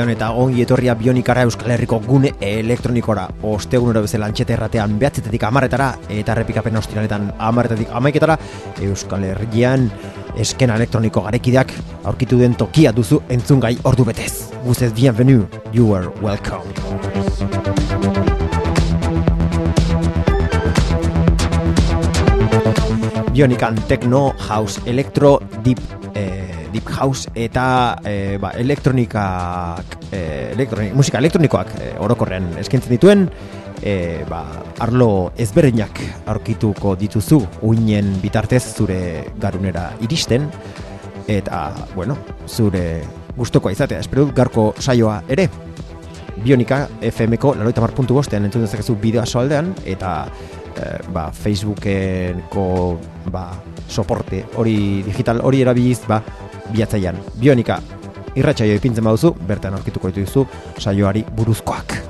ongi etorria bionikara Euskal Herriko gune elektronikora ostegunero bezala antxete erratean behatzetetik amaretara eta repikapen ostiraletan amaretetik amaiketara Euskal Herrian eskena elektroniko garekideak aurkitu den tokia duzu entzungai ordu betez. Guzez, bienvenue, you are welcome. Bionikan Techno House Electro Deep eh, Deep House eta eh, ba, elektronikak e, musika elektronikoak e, orokorrean eskentzen dituen e, ba, arlo ezberdinak aurkituko dituzu uinen bitartez zure garunera iristen eta, bueno, zure gustoko izatea, espero dut garko saioa ere Bionika FM-ko laroita mar puntu bostean entzun dezakezu bideoa soaldean eta e, ba, Facebookeko ba, soporte hori digital hori erabiliz ba, biatzaian Bionika irratsaio ipintzen baduzu, bertan aurkituko dituzu saioari buruzkoak.